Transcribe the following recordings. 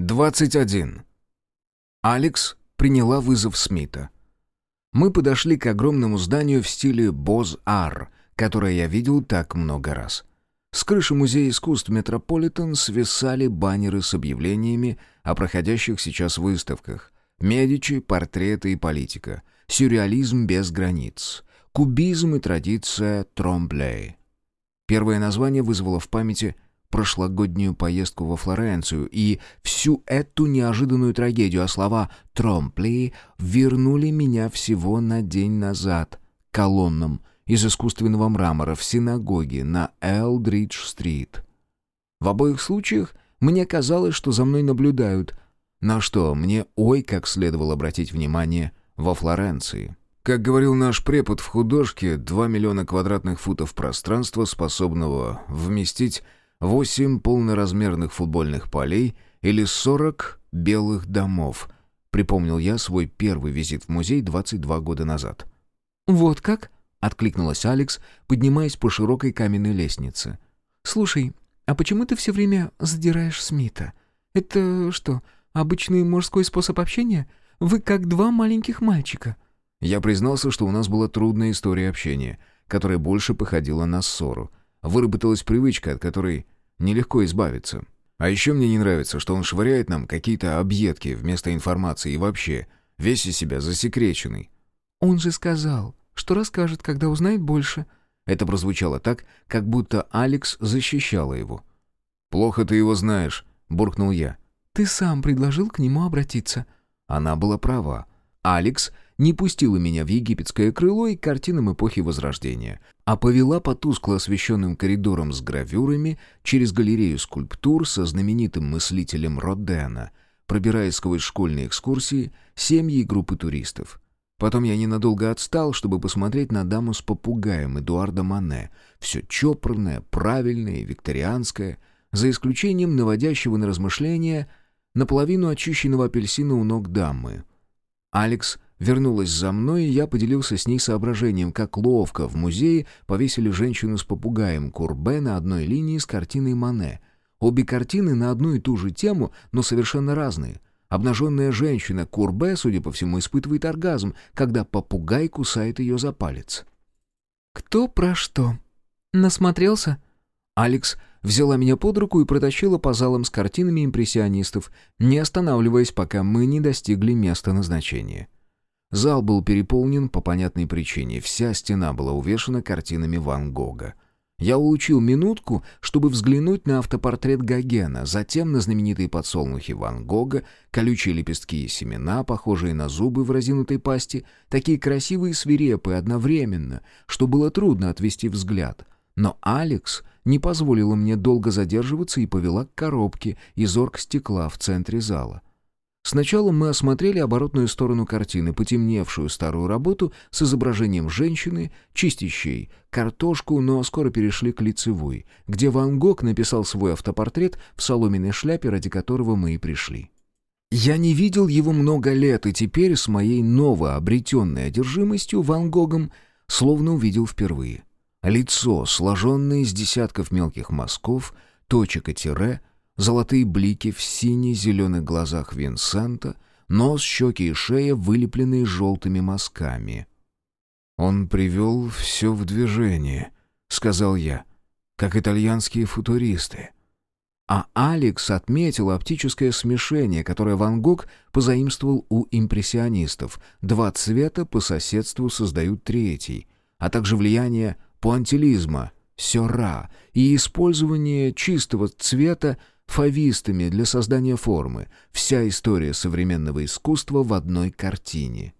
21. Алекс приняла вызов Смита. Мы подошли к огромному зданию в стиле Боз-Ар, которое я видел так много раз. С крыши Музея искусств Метрополитен свисали баннеры с объявлениями о проходящих сейчас выставках. Медичи, портреты и политика. Сюрреализм без границ. Кубизм и традиция Тромблей. Первое название вызвало в памяти – прошлогоднюю поездку во Флоренцию и всю эту неожиданную трагедию, а слова «тромпли» вернули меня всего на день назад колоннам из искусственного мрамора в синагоге на Элдридж-стрит. В обоих случаях мне казалось, что за мной наблюдают, на что мне ой как следовало обратить внимание во Флоренции. Как говорил наш препод в художке, 2 миллиона квадратных футов пространства, способного вместить восемь полноразмерных футбольных полей или сорок белых домов. Припомнил я свой первый визит в музей 22 года назад. «Вот как?» — откликнулась Алекс, поднимаясь по широкой каменной лестнице. «Слушай, а почему ты все время задираешь Смита? Это что, обычный мужской способ общения? Вы как два маленьких мальчика». Я признался, что у нас была трудная история общения, которая больше походила на ссору. Выработалась привычка, от которой нелегко избавиться. А еще мне не нравится, что он швыряет нам какие-то объедки вместо информации и вообще весь из себя засекреченный. «Он же сказал, что расскажет, когда узнает больше». Это прозвучало так, как будто Алекс защищала его. «Плохо ты его знаешь», — буркнул я. «Ты сам предложил к нему обратиться». Она была права. Алекс не пустила меня в египетское крыло и картинам эпохи Возрождения, а повела по тускло освещенным коридорам с гравюрами через галерею скульптур со знаменитым мыслителем Родена, пробираясь сквозь школьные экскурсии, семьи и группы туристов. Потом я ненадолго отстал, чтобы посмотреть на даму с попугаем Эдуарда Мане. Все чопорное, правильное викторианское, за исключением наводящего на размышления наполовину очищенного апельсина у ног дамы. Алекс — вернулась за мной, и я поделился с ней соображением, как ловко в музее повесили женщину с попугаем Курбе на одной линии с картиной Мане. Обе картины на одну и ту же тему, но совершенно разные. Обнаженная женщина Курбе, судя по всему, испытывает оргазм, когда попугай кусает ее за палец. «Кто про что? Насмотрелся?» Алекс взяла меня под руку и протащила по залам с картинами импрессионистов, не останавливаясь, пока мы не достигли места назначения. Зал был переполнен по понятной причине. Вся стена была увешана картинами Ван Гога. Я улучил минутку, чтобы взглянуть на автопортрет Гогена, затем на знаменитые подсолнухи Ван Гога, колючие лепестки и семена, похожие на зубы в разинутой пасти, такие красивые и свирепые одновременно, что было трудно отвести взгляд. Но Алекс не позволила мне долго задерживаться и повела к коробке из оргстекла в центре зала. Сначала мы осмотрели оборотную сторону картины, потемневшую старую работу с изображением женщины, чистящей картошку, но скоро перешли к лицевой, где Ван Гог написал свой автопортрет в соломенной шляпе, ради которого мы и пришли. Я не видел его много лет, и теперь с моей новообретенной одержимостью Ван Гогом словно увидел впервые. Лицо, сложенное из десятков мелких мазков, точек и тире — золотые блики в сине-зеленых глазах Винсента, нос, щеки и шея, вылепленные желтыми мазками. «Он привел все в движение», — сказал я, — «как итальянские футуристы». А Алекс отметил оптическое смешение, которое Ван Гог позаимствовал у импрессионистов. Два цвета по соседству создают третий, а также влияние пуантилизма, сёра и использование чистого цвета фавистами для создания формы, вся история современного искусства в одной картине.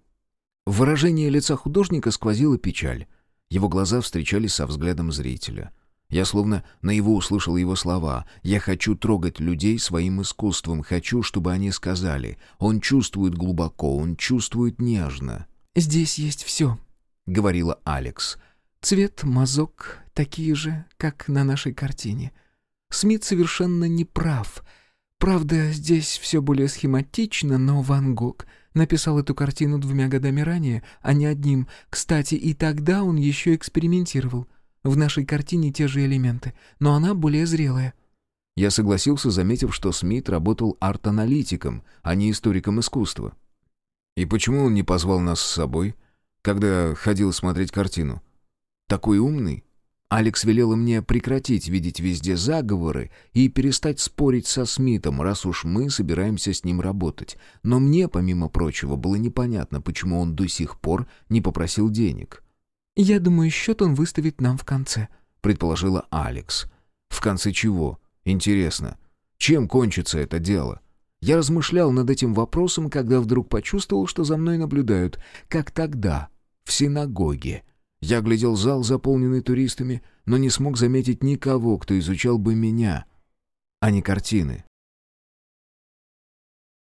В выражении лица художника сквозила печаль. Его глаза встречались со взглядом зрителя. Я словно наяву услышал его слова «Я хочу трогать людей своим искусством, хочу, чтобы они сказали. Он чувствует глубоко, он чувствует нежно». «Здесь есть все», — говорила Алекс. «Цвет, мазок, такие же, как на нашей картине. Смит совершенно не прав. Правда, здесь все более схематично, но Ван Гог написал эту картину двумя годами ранее, а не одним. Кстати, и тогда он еще экспериментировал. В нашей картине те же элементы, но она более зрелая. Я согласился, заметив, что Смит работал арт-аналитиком, а не историком искусства. И почему он не позвал нас с собой, когда ходил смотреть картину? Такой умный. Алекс велела мне прекратить видеть везде заговоры и перестать спорить со Смитом, раз уж мы собираемся с ним работать. Но мне, помимо прочего, было непонятно, почему он до сих пор не попросил денег. «Я думаю, счет он выставит нам в конце», — предположила Алекс. «В конце чего? Интересно. Чем кончится это дело?» Я размышлял над этим вопросом, когда вдруг почувствовал, что за мной наблюдают, как тогда, в синагоге. Я глядел зал, заполненный туристами, но не смог заметить никого, кто изучал бы меня, а не картины.